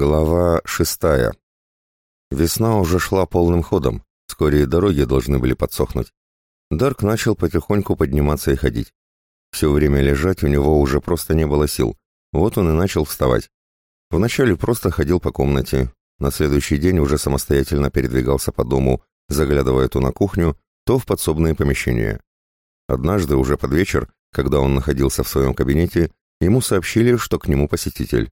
Глава шестая. Весна уже шла полным ходом, вскоре дороги должны были подсохнуть. Дарк начал потихоньку подниматься и ходить. Все время лежать у него уже просто не было сил, вот он и начал вставать. Вначале просто ходил по комнате, на следующий день уже самостоятельно передвигался по дому, заглядывая то на кухню, то в подсобные помещения. Однажды, уже под вечер, когда он находился в своем кабинете, ему сообщили, что к нему посетитель.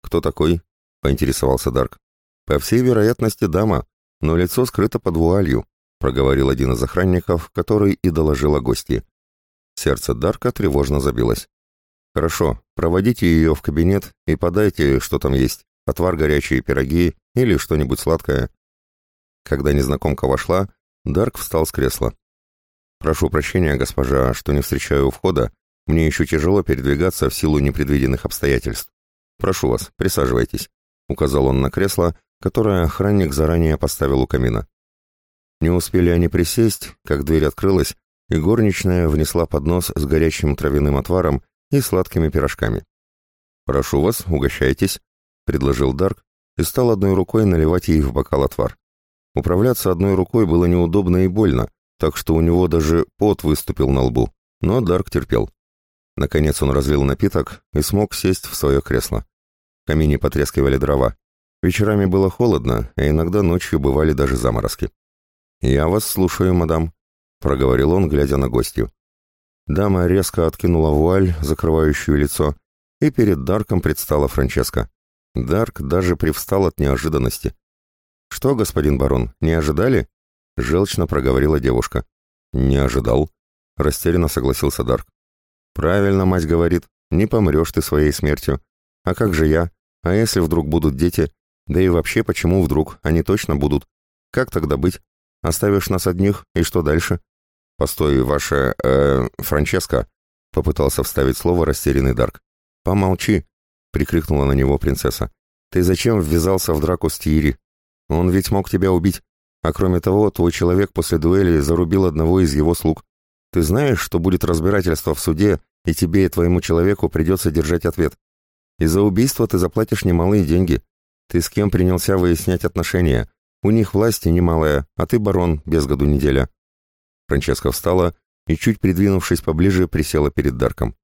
«Кто такой?» — поинтересовался Дарк. «По всей вероятности, дама, но лицо скрыто под вуалью», — проговорил один из охранников, который и доложил о гости. Сердце Дарка тревожно забилось. «Хорошо, проводите ее в кабинет и подайте, что там есть, отвар горячие пироги или что-нибудь сладкое». Когда незнакомка вошла, Дарк встал с кресла. «Прошу прощения, госпожа, что не встречаю у входа. Мне еще тяжело передвигаться в силу непредвиденных обстоятельств. Прошу вас, присаживайтесь» указал он на кресло, которое охранник заранее поставил у камина. Не успели они присесть, как дверь открылась, и горничная внесла поднос с горячим травяным отваром и сладкими пирожками. «Прошу вас, угощайтесь», — предложил Дарк и стал одной рукой наливать ей в бокал отвар. Управляться одной рукой было неудобно и больно, так что у него даже пот выступил на лбу, но Дарк терпел. Наконец он разлил напиток и смог сесть в свое кресло камине потрескивали дрова. Вечерами было холодно, а иногда ночью бывали даже заморозки. «Я вас слушаю, мадам», — проговорил он, глядя на гостью. Дама резко откинула вуаль, закрывающую лицо, и перед Дарком предстала Франческа. Дарк даже привстал от неожиданности. «Что, господин барон, не ожидали?» — желчно проговорила девушка. «Не ожидал», — растерянно согласился Дарк. «Правильно, мать говорит, не помрешь ты своей смертью. А как же я? А если вдруг будут дети? Да и вообще, почему вдруг? Они точно будут. Как тогда быть? Оставишь нас одних, и что дальше? Постой, ваша... э Франческа, — попытался вставить слово растерянный Дарк. «Помолчи!» — прикрикнула на него принцесса. «Ты зачем ввязался в драку с Тири? Он ведь мог тебя убить. А кроме того, твой человек после дуэли зарубил одного из его слуг. Ты знаешь, что будет разбирательство в суде, и тебе и твоему человеку придется держать ответ. И за убийство ты заплатишь немалые деньги. Ты с кем принялся выяснять отношения? У них власти немалая, а ты барон, без году неделя». Франческа встала и, чуть придвинувшись поближе, присела перед Дарком.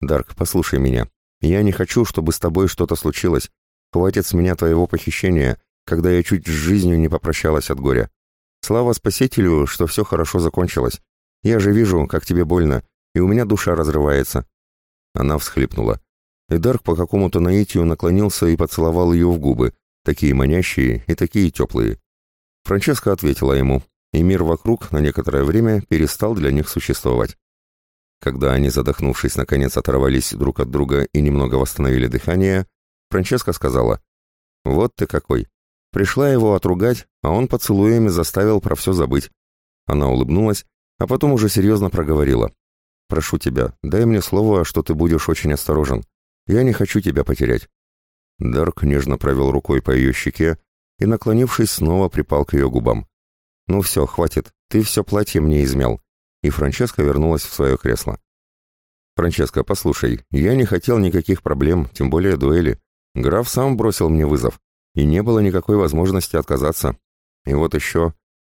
«Дарк, послушай меня. Я не хочу, чтобы с тобой что-то случилось. Хватит с меня твоего похищения, когда я чуть с жизнью не попрощалась от горя. Слава Спасителю, что все хорошо закончилось. Я же вижу, как тебе больно, и у меня душа разрывается». Она всхлипнула и Дарк по какому-то наитию наклонился и поцеловал ее в губы, такие манящие и такие теплые. Франческа ответила ему, и мир вокруг на некоторое время перестал для них существовать. Когда они, задохнувшись, наконец оторвались друг от друга и немного восстановили дыхание, Франческа сказала, «Вот ты какой!» Пришла его отругать, а он поцелуями заставил про все забыть. Она улыбнулась, а потом уже серьезно проговорила. «Прошу тебя, дай мне слово, что ты будешь очень осторожен. Я не хочу тебя потерять». Дарк нежно провел рукой по ее щеке и, наклонившись, снова припал к ее губам. «Ну все, хватит, ты все платье мне измял». И Франческа вернулась в свое кресло. «Франческа, послушай, я не хотел никаких проблем, тем более дуэли. Граф сам бросил мне вызов, и не было никакой возможности отказаться. И вот еще.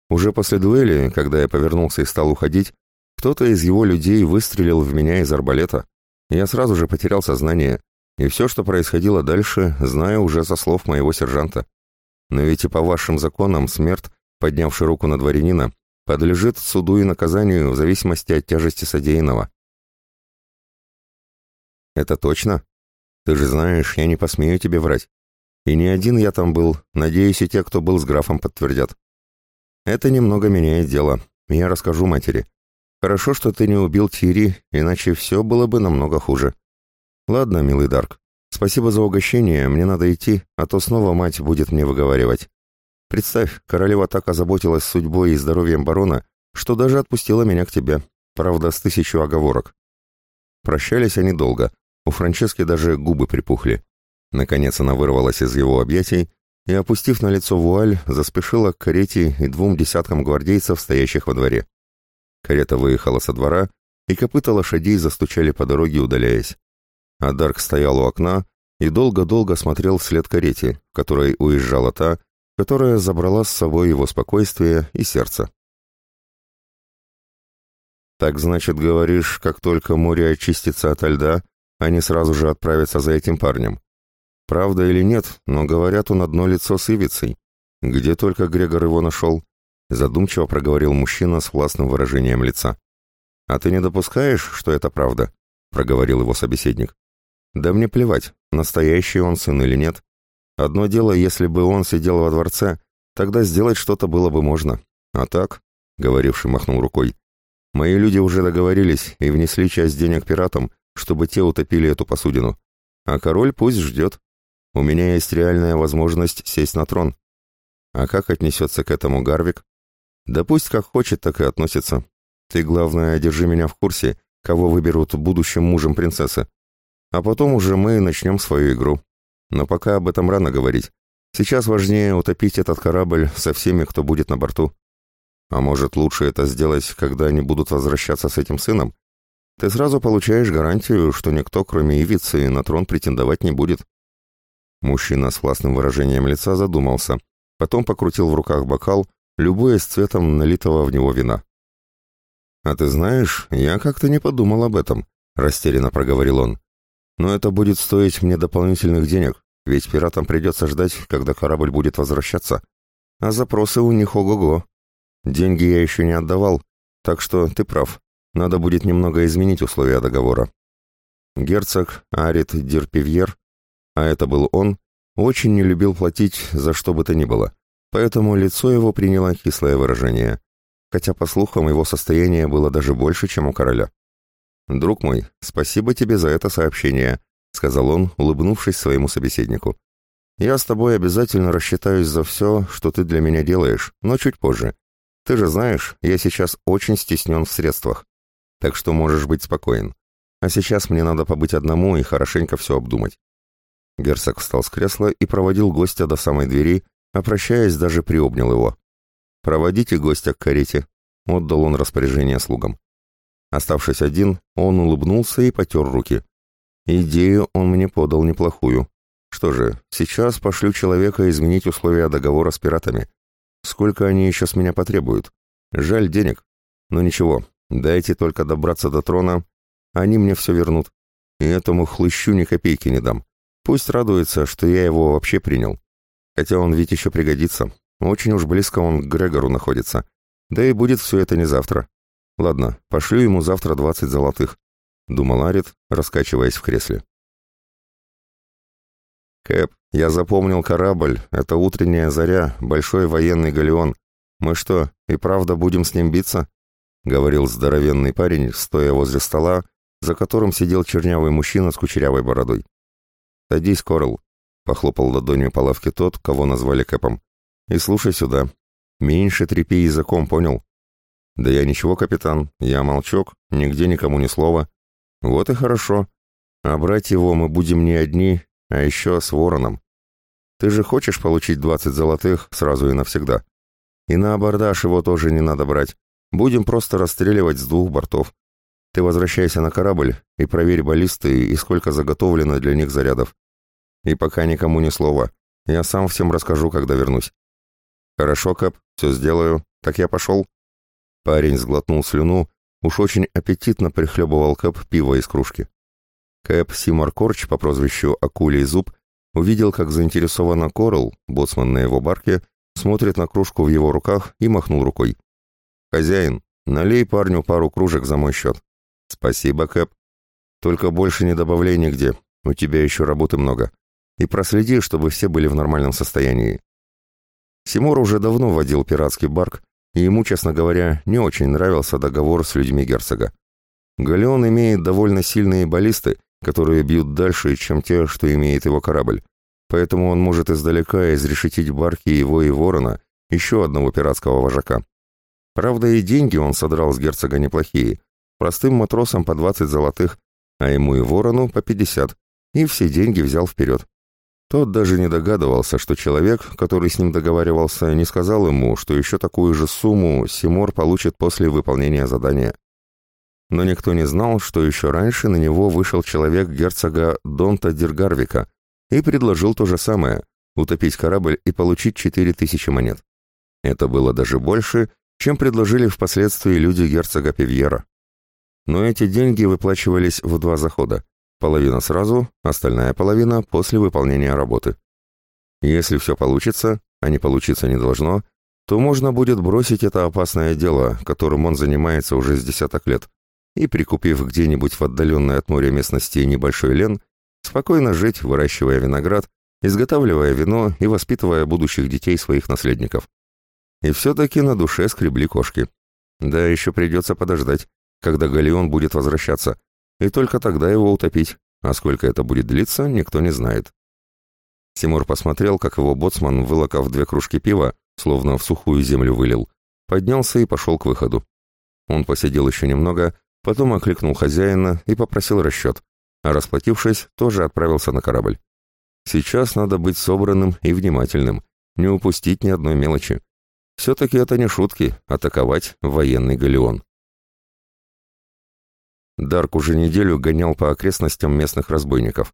Уже после дуэли, когда я повернулся и стал уходить, кто-то из его людей выстрелил в меня из арбалета. Я сразу же потерял сознание, и все, что происходило дальше, знаю уже со слов моего сержанта. Но ведь и по вашим законам смерть, поднявший руку на дворянина, подлежит суду и наказанию в зависимости от тяжести содеянного. Это точно? Ты же знаешь, я не посмею тебе врать. И не один я там был, надеюсь, и те, кто был с графом, подтвердят. Это немного меняет дело. Я расскажу матери. Хорошо, что ты не убил Тири, иначе все было бы намного хуже. Ладно, милый Дарк, спасибо за угощение, мне надо идти, а то снова мать будет мне выговаривать. Представь, королева так озаботилась судьбой и здоровьем барона, что даже отпустила меня к тебе, правда, с тысячу оговорок. Прощались они долго, у Франчески даже губы припухли. Наконец она вырвалась из его объятий и, опустив на лицо вуаль, заспешила к карете и двум десяткам гвардейцев, стоящих во дворе. Карета выехала со двора, и копыта лошадей застучали по дороге, удаляясь. А Дарк стоял у окна и долго-долго смотрел вслед карете, в которой уезжала та, которая забрала с собой его спокойствие и сердце. «Так, значит, говоришь, как только море очистится ото льда, они сразу же отправятся за этим парнем. Правда или нет, но говорят, он одно лицо с Ивицей. Где только Грегор его нашел?» задумчиво проговорил мужчина с властным выражением лица. «А ты не допускаешь, что это правда?» — проговорил его собеседник. «Да мне плевать, настоящий он сын или нет. Одно дело, если бы он сидел во дворце, тогда сделать что-то было бы можно. А так...» — говоривший махнул рукой. «Мои люди уже договорились и внесли часть денег пиратам, чтобы те утопили эту посудину. А король пусть ждет. У меня есть реальная возможность сесть на трон». «А как отнесется к этому Гарвик?» Да пусть как хочет, так и относится. Ты, главное, держи меня в курсе, кого выберут будущим мужем принцессы. А потом уже мы начнем свою игру. Но пока об этом рано говорить. Сейчас важнее утопить этот корабль со всеми, кто будет на борту. А может, лучше это сделать, когда они будут возвращаться с этим сыном? Ты сразу получаешь гарантию, что никто, кроме Ивицы, на трон претендовать не будет. Мужчина с властным выражением лица задумался, потом покрутил в руках бокал любое с цветом налитого в него вина. «А ты знаешь, я как-то не подумал об этом», — растерянно проговорил он. «Но это будет стоить мне дополнительных денег, ведь пиратам придется ждать, когда корабль будет возвращаться. А запросы у них ого-го. Деньги я еще не отдавал, так что ты прав. Надо будет немного изменить условия договора». Герцог Арит Дирпивьер, а это был он, очень не любил платить за что бы то ни было поэтому лицо его приняло кислое выражение, хотя, по слухам, его состояние было даже больше, чем у короля. «Друг мой, спасибо тебе за это сообщение», — сказал он, улыбнувшись своему собеседнику. «Я с тобой обязательно рассчитаюсь за все, что ты для меня делаешь, но чуть позже. Ты же знаешь, я сейчас очень стеснен в средствах, так что можешь быть спокоен. А сейчас мне надо побыть одному и хорошенько все обдумать». Герцог встал с кресла и проводил гостя до самой двери, а прощаясь, даже приобнял его. «Проводите гостя к карете», — отдал он распоряжение слугам. Оставшись один, он улыбнулся и потер руки. Идею он мне подал неплохую. Что же, сейчас пошлю человека изменить условия договора с пиратами. Сколько они еще с меня потребуют? Жаль денег. Но ничего, дайте только добраться до трона, они мне все вернут. И этому хлыщу ни копейки не дам. Пусть радуется, что я его вообще принял. Хотя он ведь еще пригодится. Очень уж близко он к Грегору находится. Да и будет все это не завтра. Ладно, пошлю ему завтра двадцать золотых», — думал Арит, раскачиваясь в кресле. «Кэп, я запомнил корабль. Это утренняя заря, большой военный галеон. Мы что, и правда будем с ним биться?» — говорил здоровенный парень, стоя возле стола, за которым сидел чернявый мужчина с кучерявой бородой. «Садись, Корл. Похлопал ладонью по лавке тот, кого назвали Кэпом. «И слушай сюда. Меньше трепи языком, понял?» «Да я ничего, капитан. Я молчок, нигде никому ни слова. Вот и хорошо. А брать его мы будем не одни, а еще с вороном. Ты же хочешь получить двадцать золотых сразу и навсегда? И на абордаж его тоже не надо брать. Будем просто расстреливать с двух бортов. Ты возвращайся на корабль и проверь баллисты и сколько заготовлено для них зарядов. И пока никому ни слова. Я сам всем расскажу, когда вернусь». «Хорошо, Кэп, все сделаю. Так я пошел». Парень сглотнул слюну, уж очень аппетитно прихлебывал Кэп пиво из кружки. Кэп Симар Корч по прозвищу Акулий Зуб увидел, как заинтересованно Корл, боцман на его барке, смотрит на кружку в его руках и махнул рукой. «Хозяин, налей парню пару кружек за мой счет». «Спасибо, Кэп. Только больше не добавляй нигде, у тебя еще работы много и проследи, чтобы все были в нормальном состоянии. Симур уже давно водил пиратский барк, и ему, честно говоря, не очень нравился договор с людьми герцога. Галеон имеет довольно сильные баллисты, которые бьют дальше, чем те, что имеет его корабль, поэтому он может издалека изрешетить барки его и ворона, еще одного пиратского вожака. Правда, и деньги он содрал с герцога неплохие, простым матросам по 20 золотых, а ему и ворону по 50, и все деньги взял вперед. Тот даже не догадывался, что человек, который с ним договаривался, не сказал ему, что еще такую же сумму Симор получит после выполнения задания. Но никто не знал, что еще раньше на него вышел человек герцога Донта Диргарвика и предложил то же самое – утопить корабль и получить 4000 монет. Это было даже больше, чем предложили впоследствии люди герцога Пивьера. Но эти деньги выплачивались в два захода – Половина сразу, остальная половина после выполнения работы. Если все получится, а не получиться не должно, то можно будет бросить это опасное дело, которым он занимается уже с десяток лет, и, прикупив где-нибудь в отдаленной от моря местности небольшой лен, спокойно жить, выращивая виноград, изготавливая вино и воспитывая будущих детей своих наследников. И все-таки на душе скребли кошки. Да, еще придется подождать, когда Галеон будет возвращаться, и только тогда его утопить, а сколько это будет длиться, никто не знает. Тимур посмотрел, как его боцман, вылокав две кружки пива, словно в сухую землю вылил, поднялся и пошел к выходу. Он посидел еще немного, потом окликнул хозяина и попросил расчет, а расплатившись, тоже отправился на корабль. Сейчас надо быть собранным и внимательным, не упустить ни одной мелочи. Все-таки это не шутки — атаковать военный галеон. Дарк уже неделю гонял по окрестностям местных разбойников.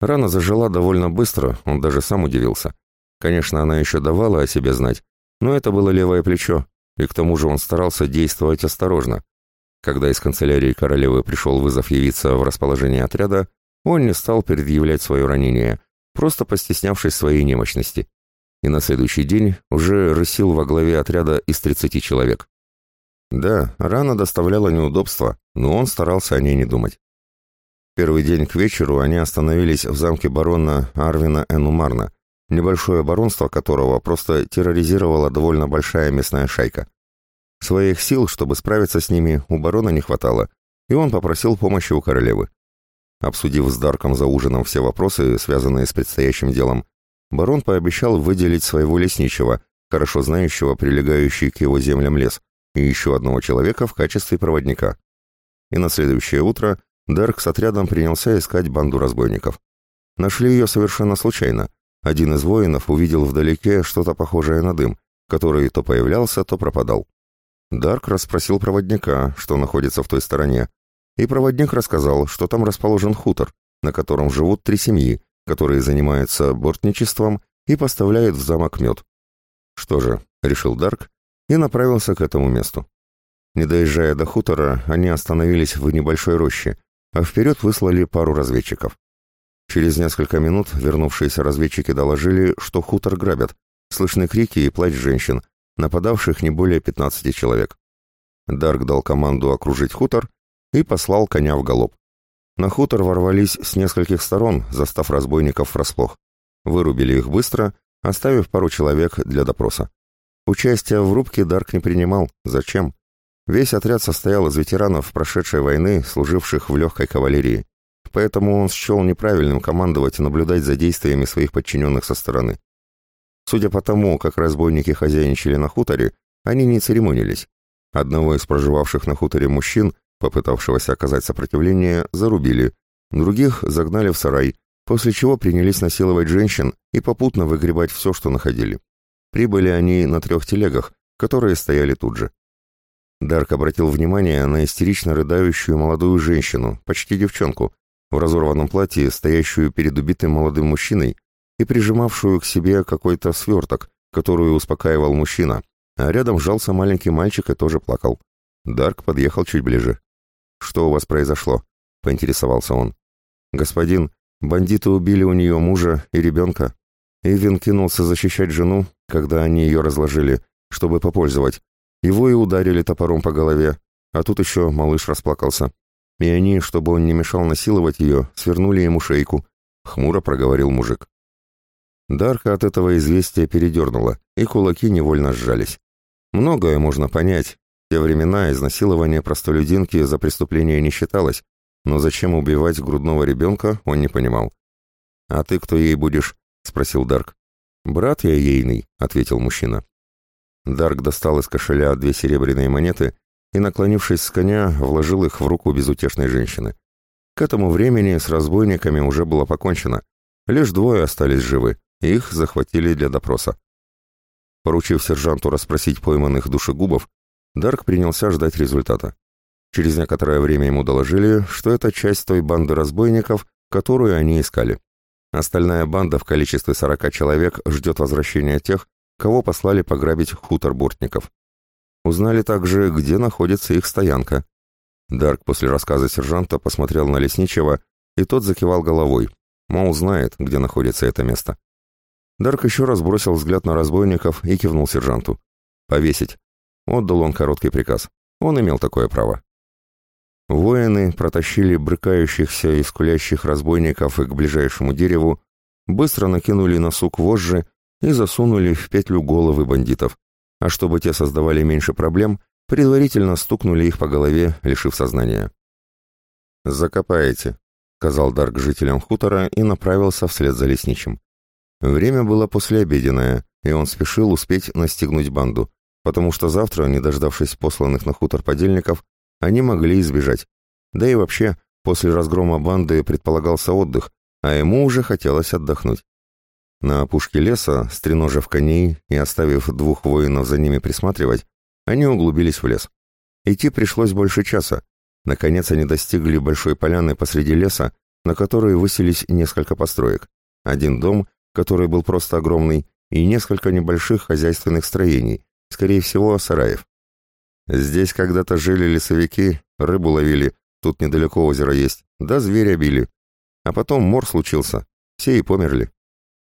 Рана зажила довольно быстро, он даже сам удивился. Конечно, она еще давала о себе знать, но это было левое плечо, и к тому же он старался действовать осторожно. Когда из канцелярии королевы пришел вызов явиться в расположение отряда, он не стал предъявлять свое ранение, просто постеснявшись своей немощности. И на следующий день уже рысил во главе отряда из 30 человек. Да, рана доставляла неудобства, но он старался о ней не думать. Первый день к вечеру они остановились в замке барона Арвина Энумарна, небольшое баронство которого просто терроризировала довольно большая местная шайка. Своих сил, чтобы справиться с ними, у барона не хватало, и он попросил помощи у королевы. Обсудив с Дарком за ужином все вопросы, связанные с предстоящим делом, барон пообещал выделить своего лесничего, хорошо знающего прилегающий к его землям лес, и еще одного человека в качестве проводника. И на следующее утро Дарк с отрядом принялся искать банду разбойников. Нашли ее совершенно случайно. Один из воинов увидел вдалеке что-то похожее на дым, который то появлялся, то пропадал. Дарк расспросил проводника, что находится в той стороне, и проводник рассказал, что там расположен хутор, на котором живут три семьи, которые занимаются бортничеством и поставляют в замок мед. Что же, решил Дарк, и направился к этому месту. Не доезжая до хутора, они остановились в небольшой роще, а вперед выслали пару разведчиков. Через несколько минут вернувшиеся разведчики доложили, что хутор грабят, слышны крики и плач женщин, нападавших не более 15 человек. Дарк дал команду окружить хутор и послал коня в галоп. На хутор ворвались с нескольких сторон, застав разбойников врасплох. Вырубили их быстро, оставив пару человек для допроса. Участие в рубке Дарк не принимал. Зачем? Весь отряд состоял из ветеранов прошедшей войны, служивших в легкой кавалерии. Поэтому он счел неправильным командовать и наблюдать за действиями своих подчиненных со стороны. Судя по тому, как разбойники хозяйничали на хуторе, они не церемонились. Одного из проживавших на хуторе мужчин, попытавшегося оказать сопротивление, зарубили, других загнали в сарай, после чего принялись насиловать женщин и попутно выгребать все, что находили. Прибыли они на трех телегах, которые стояли тут же. Дарк обратил внимание на истерично рыдающую молодую женщину, почти девчонку, в разорванном платье, стоящую перед убитым молодым мужчиной и прижимавшую к себе какой-то сверток, которую успокаивал мужчина, а рядом сжался маленький мальчик и тоже плакал. Дарк подъехал чуть ближе. «Что у вас произошло?» — поинтересовался он. «Господин, бандиты убили у нее мужа и ребенка. Эвин кинулся защищать жену, когда они ее разложили, чтобы попользовать. Его и ударили топором по голове, а тут еще малыш расплакался. И они, чтобы он не мешал насиловать ее, свернули ему шейку. Хмуро проговорил мужик. Дарка от этого известия передернула, и кулаки невольно сжались. Многое можно понять. В те времена изнасилование простолюдинки за преступление не считалось, но зачем убивать грудного ребенка, он не понимал. «А ты кто ей будешь?» — спросил Дарк. «Брат я ейный», — ответил мужчина. Дарк достал из кошеля две серебряные монеты и, наклонившись с коня, вложил их в руку безутешной женщины. К этому времени с разбойниками уже было покончено. Лишь двое остались живы, их захватили для допроса. Поручив сержанту расспросить пойманных душегубов, Дарк принялся ждать результата. Через некоторое время ему доложили, что это часть той банды разбойников, которую они искали. Остальная банда в количестве 40 человек ждет возвращения тех, кого послали пограбить хутор бортников. Узнали также, где находится их стоянка. Дарк после рассказа сержанта посмотрел на лесничего, и тот закивал головой. Мол, знает, где находится это место. Дарк еще раз бросил взгляд на разбойников и кивнул сержанту. «Повесить». Отдал он короткий приказ. Он имел такое право. Воины протащили брыкающихся и скулящих разбойников к ближайшему дереву, быстро накинули на сук вожжи и засунули в петлю головы бандитов. А чтобы те создавали меньше проблем, предварительно стукнули их по голове, лишив сознания. «Закопаете», — сказал Дарк жителям хутора и направился вслед за лесничим. Время было послеобеденное, и он спешил успеть настигнуть банду, потому что завтра, не дождавшись посланных на хутор подельников, они могли избежать. Да и вообще, после разгрома банды предполагался отдых, а ему уже хотелось отдохнуть. На опушке леса, стреножив коней и оставив двух воинов за ними присматривать, они углубились в лес. Идти пришлось больше часа. Наконец они достигли большой поляны посреди леса, на которой высились несколько построек. Один дом, который был просто огромный, и несколько небольших хозяйственных строений, скорее всего, сараев. Здесь когда-то жили лесовики, рыбу ловили, тут недалеко озеро есть, да зверя били. А потом мор случился, все и померли.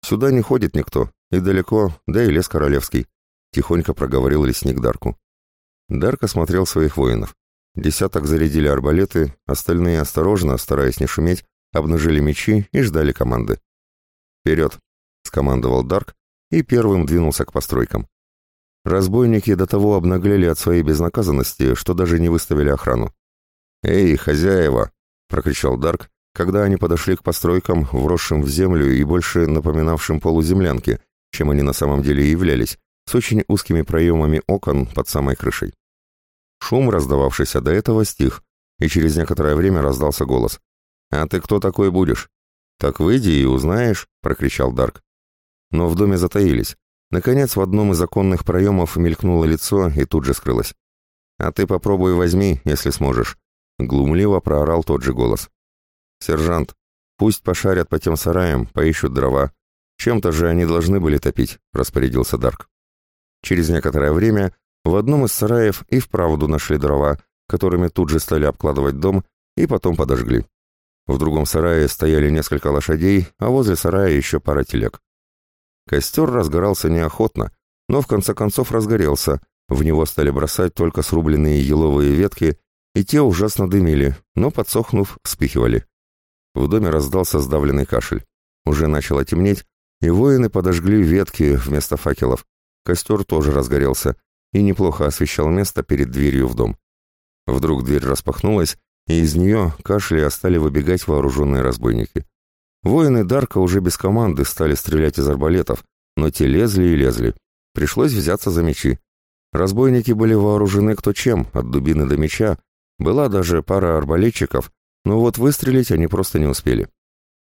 Сюда не ходит никто, и далеко, да и лес королевский», — тихонько проговорил лесник Дарку. Дарк осмотрел своих воинов. Десяток зарядили арбалеты, остальные осторожно, стараясь не шуметь, обнажили мечи и ждали команды. «Вперед!» — скомандовал Дарк и первым двинулся к постройкам. Разбойники до того обнаглели от своей безнаказанности, что даже не выставили охрану. «Эй, хозяева!» — прокричал Дарк, когда они подошли к постройкам, вросшим в землю и больше напоминавшим полуземлянки, чем они на самом деле являлись, с очень узкими проемами окон под самой крышей. Шум, раздававшийся до этого, стих, и через некоторое время раздался голос. «А ты кто такой будешь?» «Так выйди и узнаешь», — прокричал Дарк. Но в доме затаились, Наконец, в одном из оконных проемов мелькнуло лицо и тут же скрылось. «А ты попробуй возьми, если сможешь», — глумливо проорал тот же голос. «Сержант, пусть пошарят по тем сараям, поищут дрова. Чем-то же они должны были топить», — распорядился Дарк. Через некоторое время в одном из сараев и вправду нашли дрова, которыми тут же стали обкладывать дом и потом подожгли. В другом сарае стояли несколько лошадей, а возле сарая еще пара телег. Костер разгорался неохотно, но в конце концов разгорелся, в него стали бросать только срубленные еловые ветки, и те ужасно дымили, но, подсохнув, спихивали. В доме раздался сдавленный кашель. Уже начало темнеть, и воины подожгли ветки вместо факелов. Костер тоже разгорелся и неплохо освещал место перед дверью в дом. Вдруг дверь распахнулась, и из нее кашляя стали выбегать вооруженные разбойники. Воины Дарка уже без команды стали стрелять из арбалетов, но те лезли и лезли. Пришлось взяться за мечи. Разбойники были вооружены кто чем, от дубины до меча. Была даже пара арбалетчиков, но вот выстрелить они просто не успели.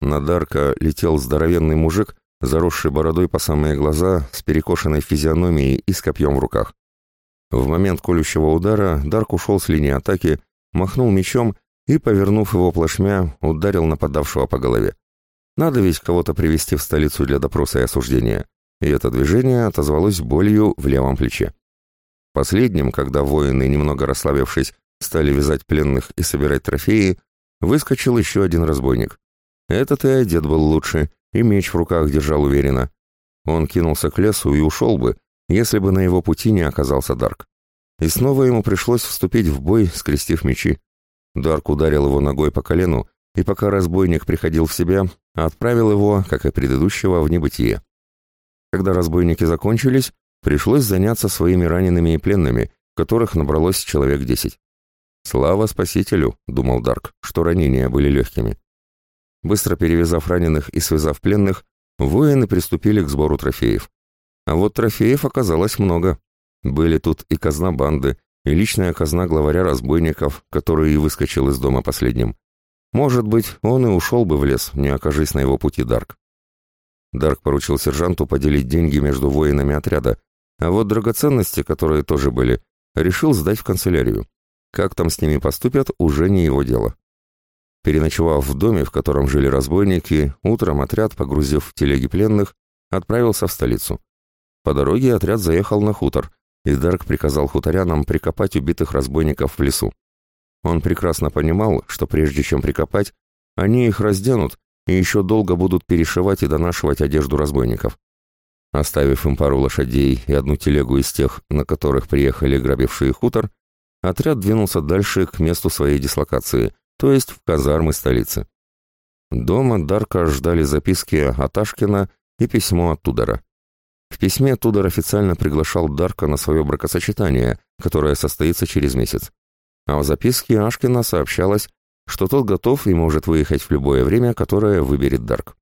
На Дарка летел здоровенный мужик, заросший бородой по самые глаза, с перекошенной физиономией и с копьем в руках. В момент колющего удара Дарк ушел с линии атаки, махнул мечом и, повернув его плашмя, ударил нападавшего по голове. Надо ведь кого-то привести в столицу для допроса и осуждения. И это движение отозвалось болью в левом плече. Последним, когда воины, немного расслабившись, стали вязать пленных и собирать трофеи, выскочил еще один разбойник. Этот и одет был лучше, и меч в руках держал уверенно. Он кинулся к лесу и ушел бы, если бы на его пути не оказался Дарк. И снова ему пришлось вступить в бой, скрестив мечи. Дарк ударил его ногой по колену, и пока разбойник приходил в себя, отправил его, как и предыдущего, в небытие. Когда разбойники закончились, пришлось заняться своими ранеными и пленными, которых набралось человек десять. «Слава спасителю», — думал Дарк, — что ранения были легкими. Быстро перевязав раненых и связав пленных, воины приступили к сбору трофеев. А вот трофеев оказалось много. Были тут и казна банды, и личная казна главаря разбойников, который и выскочил из дома последним. Может быть, он и ушел бы в лес, не окажись на его пути Дарк. Дарк поручил сержанту поделить деньги между воинами отряда, а вот драгоценности, которые тоже были, решил сдать в канцелярию. Как там с ними поступят, уже не его дело. Переночевав в доме, в котором жили разбойники, утром отряд, погрузив в телеги пленных, отправился в столицу. По дороге отряд заехал на хутор, и Дарк приказал хуторянам прикопать убитых разбойников в лесу. Он прекрасно понимал, что прежде чем прикопать, они их разденут и еще долго будут перешивать и донашивать одежду разбойников. Оставив им пару лошадей и одну телегу из тех, на которых приехали грабившие хутор, отряд двинулся дальше к месту своей дислокации, то есть в казармы столицы. Дома Дарка ждали записки от Ашкина и письмо от Тудора. В письме Тудор официально приглашал Дарка на свое бракосочетание, которое состоится через месяц а в записке Ашкина сообщалось, что тот готов и может выехать в любое время, которое выберет Дарк.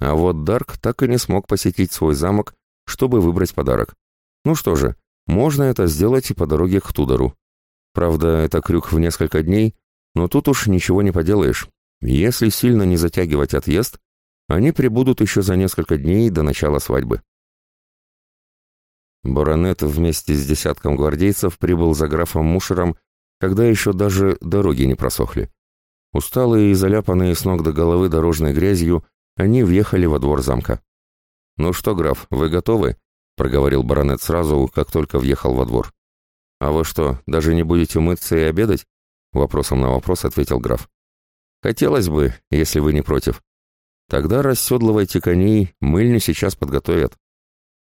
А вот Дарк так и не смог посетить свой замок, чтобы выбрать подарок. Ну что же, можно это сделать и по дороге к Тудору. Правда, это крюк в несколько дней, но тут уж ничего не поделаешь. Если сильно не затягивать отъезд, они прибудут еще за несколько дней до начала свадьбы. Баронет вместе с десятком гвардейцев прибыл за графом Мушером когда еще даже дороги не просохли. Усталые и заляпанные с ног до головы дорожной грязью, они въехали во двор замка. «Ну что, граф, вы готовы?» — проговорил баронет сразу, как только въехал во двор. «А вы что, даже не будете мыться и обедать?» — вопросом на вопрос ответил граф. «Хотелось бы, если вы не против. Тогда расседлывайте коней, мыльню сейчас подготовят.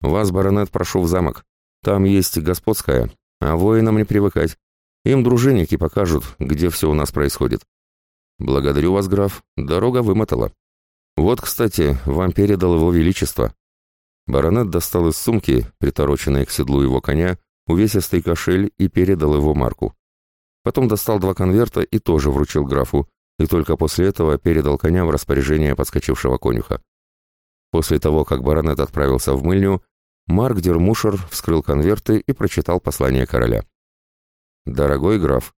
Вас, баронет, прошу в замок. Там есть господская, а воинам не привыкать. Им дружинники покажут, где все у нас происходит. Благодарю вас, граф, дорога вымотала. Вот, кстати, вам передал его величество. Баронет достал из сумки, притороченной к седлу его коня, увесистый кошель и передал его Марку. Потом достал два конверта и тоже вручил графу, и только после этого передал коня в распоряжение подскочившего конюха. После того, как баронет отправился в мыльню, Марк Дермушер вскрыл конверты и прочитал послание короля. «Дорогой граф,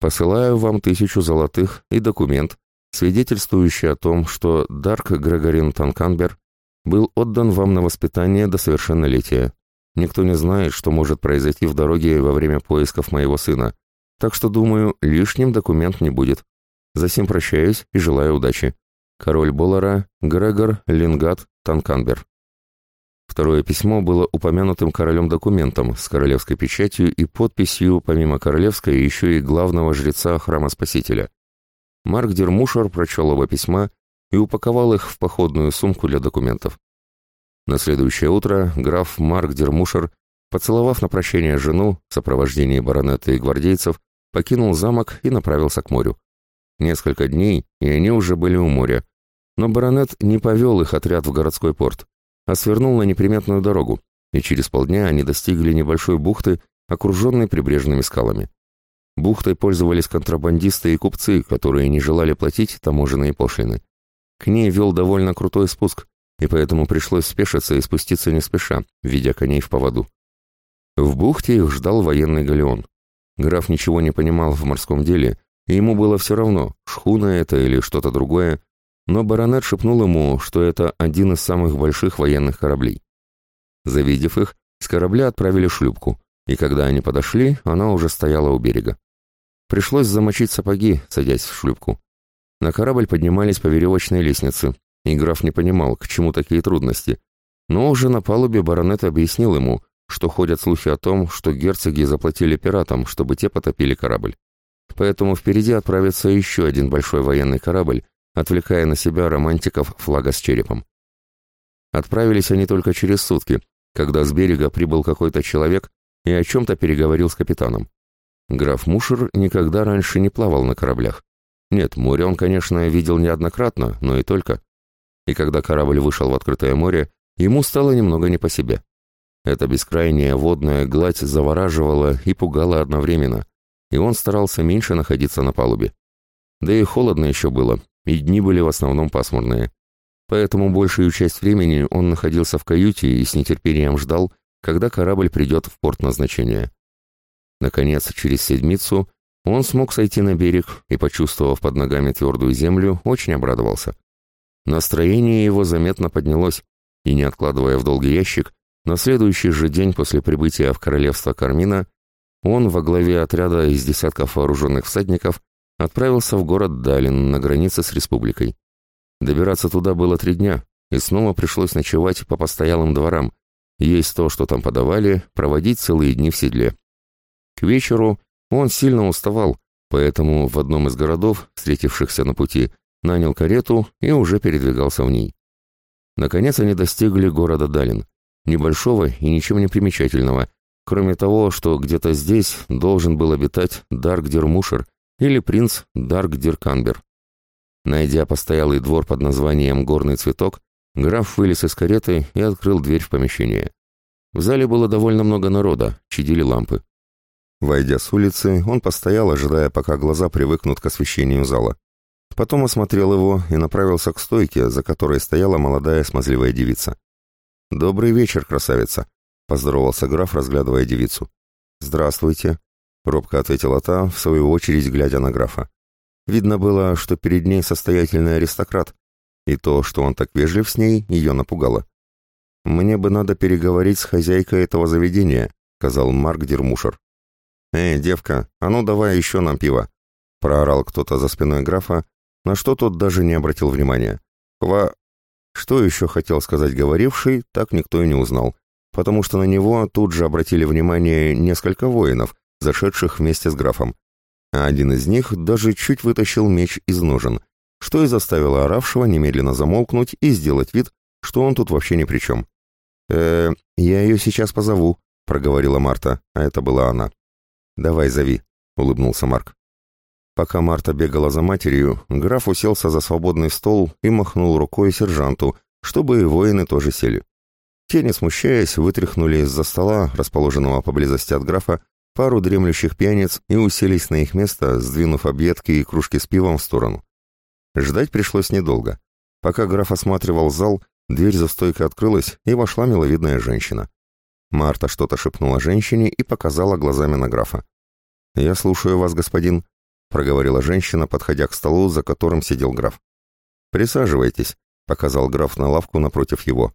посылаю вам тысячу золотых и документ, свидетельствующий о том, что Дарк Грегорин Танканбер был отдан вам на воспитание до совершеннолетия. Никто не знает, что может произойти в дороге во время поисков моего сына, так что, думаю, лишним документ не будет. Засим прощаюсь и желаю удачи. Король Болара Грегор Лингат Танканбер». Второе письмо было упомянутым королем документом с королевской печатью и подписью, помимо королевской, еще и главного жреца храма Спасителя. Марк Дермушер прочел оба письма и упаковал их в походную сумку для документов. На следующее утро граф Марк Дермушер, поцеловав на прощание жену в сопровождении баронета и гвардейцев, покинул замок и направился к морю. Несколько дней, и они уже были у моря. Но баронет не повел их отряд в городской порт а свернул на неприметную дорогу, и через полдня они достигли небольшой бухты, окруженной прибрежными скалами. Бухтой пользовались контрабандисты и купцы, которые не желали платить таможенные пошлины. К ней вел довольно крутой спуск, и поэтому пришлось спешиться и спуститься не спеша, ведя коней в поводу. В бухте их ждал военный галеон. Граф ничего не понимал в морском деле, и ему было все равно, шхуна это или что-то другое, но баронет шепнул ему, что это один из самых больших военных кораблей. Завидев их, с корабля отправили шлюпку, и когда они подошли, она уже стояла у берега. Пришлось замочить сапоги, садясь в шлюпку. На корабль поднимались по веревочной лестнице, и граф не понимал, к чему такие трудности. Но уже на палубе баронет объяснил ему, что ходят слухи о том, что герцоги заплатили пиратам, чтобы те потопили корабль. Поэтому впереди отправится еще один большой военный корабль, отвлекая на себя романтиков флага с черепом. Отправились они только через сутки, когда с берега прибыл какой-то человек и о чем-то переговорил с капитаном. Граф Мушер никогда раньше не плавал на кораблях. Нет, море он, конечно, видел неоднократно, но и только. И когда корабль вышел в открытое море, ему стало немного не по себе. Эта бескрайняя водная гладь завораживала и пугала одновременно, и он старался меньше находиться на палубе. Да и холодно еще было, и дни были в основном пасмурные. Поэтому большую часть времени он находился в каюте и с нетерпением ждал, когда корабль придет в порт назначения. Наконец, через седмицу он смог сойти на берег и, почувствовав под ногами твердую землю, очень обрадовался. Настроение его заметно поднялось, и, не откладывая в долгий ящик, на следующий же день после прибытия в королевство Кармина он во главе отряда из десятков вооруженных всадников отправился в город Далин на границе с республикой. Добираться туда было три дня, и снова пришлось ночевать по постоялым дворам, есть то, что там подавали, проводить целые дни в седле. К вечеру он сильно уставал, поэтому в одном из городов, встретившихся на пути, нанял карету и уже передвигался в ней. Наконец они достигли города Далин, небольшого и ничем не примечательного, кроме того, что где-то здесь должен был обитать Дарк Дермушер, или принц Дарк Дирканбер. Найдя постоялый двор под названием «Горный цветок», граф вылез из кареты и открыл дверь в помещение. В зале было довольно много народа, чадили лампы. Войдя с улицы, он постоял, ожидая, пока глаза привыкнут к освещению зала. Потом осмотрел его и направился к стойке, за которой стояла молодая смазливая девица. «Добрый вечер, красавица!» — поздоровался граф, разглядывая девицу. «Здравствуйте!» — робко ответила та, в свою очередь глядя на графа. Видно было, что перед ней состоятельный аристократ, и то, что он так вежлив с ней, ее напугало. «Мне бы надо переговорить с хозяйкой этого заведения», — сказал Марк Дермушер. «Эй, девка, а ну давай еще нам пиво!» — проорал кто-то за спиной графа, на что тот даже не обратил внимания. «Хва...» Что еще хотел сказать говоривший, так никто и не узнал, потому что на него тут же обратили внимание несколько воинов — зашедших вместе с графом, а один из них даже чуть вытащил меч из ножен, что и заставило оравшего немедленно замолкнуть и сделать вид, что он тут вообще ни при чем. «Э, я ее сейчас позову», — проговорила Марта, а это была она. «Давай зови», — улыбнулся Марк. Пока Марта бегала за матерью, граф уселся за свободный стол и махнул рукой сержанту, чтобы и воины тоже сели. Те, не смущаясь, вытряхнули из-за стола, расположенного поблизости от графа, пару дремлющих пьяниц и уселись на их место, сдвинув объедки и кружки с пивом в сторону. Ждать пришлось недолго. Пока граф осматривал зал, дверь за стойкой открылась, и вошла миловидная женщина. Марта что-то шепнула женщине и показала глазами на графа. «Я слушаю вас, господин», — проговорила женщина, подходя к столу, за которым сидел граф. «Присаживайтесь», — показал граф на лавку напротив его.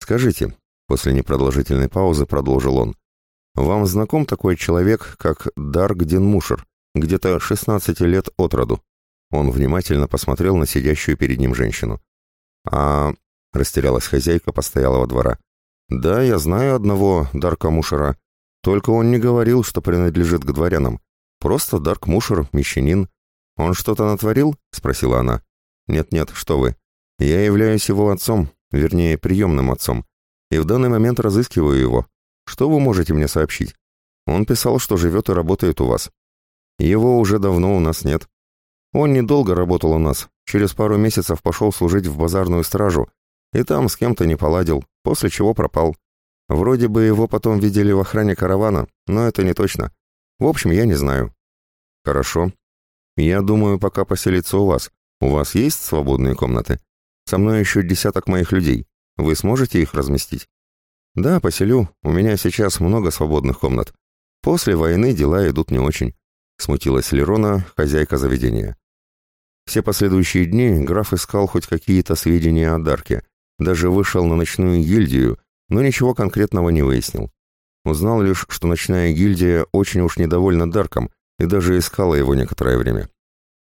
«Скажите», — после непродолжительной паузы продолжил он, вам знаком такой человек, как Дарк Динмушер, где-то 16 лет от роду?» Он внимательно посмотрел на сидящую перед ним женщину. «А...» — растерялась хозяйка постоялого двора. «Да, я знаю одного Дарка Мушера. Только он не говорил, что принадлежит к дворянам. Просто Дарк Мушер, мещанин. Он что-то натворил?» — спросила она. «Нет-нет, что вы. Я являюсь его отцом, вернее, приемным отцом, и в данный момент разыскиваю его. Что вы можете мне сообщить? Он писал, что живет и работает у вас. Его уже давно у нас нет. Он недолго работал у нас, через пару месяцев пошел служить в базарную стражу, и там с кем-то не поладил, после чего пропал. Вроде бы его потом видели в охране каравана, но это не точно. В общем, я не знаю. Хорошо. Я думаю, пока поселиться у вас. У вас есть свободные комнаты? Со мной еще десяток моих людей. Вы сможете их разместить? «Да, поселю. У меня сейчас много свободных комнат. После войны дела идут не очень», — смутилась Лерона, хозяйка заведения. Все последующие дни граф искал хоть какие-то сведения о Дарке, даже вышел на ночную гильдию, но ничего конкретного не выяснил. Узнал лишь, что ночная гильдия очень уж недовольна Дарком и даже искала его некоторое время.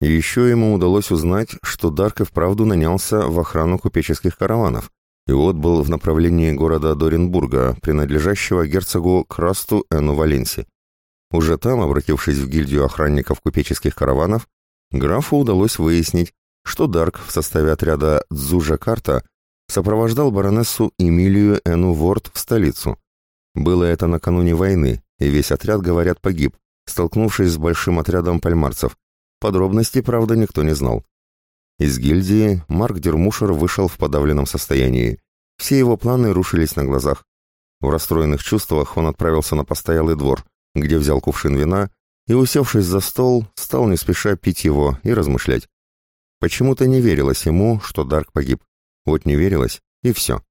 И еще ему удалось узнать, что Дарк и вправду нанялся в охрану купеческих караванов, и отбыл в направлении города Доренбурга, принадлежащего герцогу Красту Эну Валенси. Уже там, обратившись в гильдию охранников купеческих караванов, графу удалось выяснить, что Дарк в составе отряда Дзужа Карта сопровождал баронессу Эмилию Эну Ворд в столицу. Было это накануне войны, и весь отряд, говорят, погиб, столкнувшись с большим отрядом пальмарцев. Подробности, правда, никто не знал. Из гильдии Марк Дермушер вышел в подавленном состоянии. Все его планы рушились на глазах. В расстроенных чувствах он отправился на постоялый двор, где взял кувшин вина и, усевшись за стол, стал не спеша пить его и размышлять. Почему-то не верилось ему, что Дарк погиб. Вот не верилось, и все.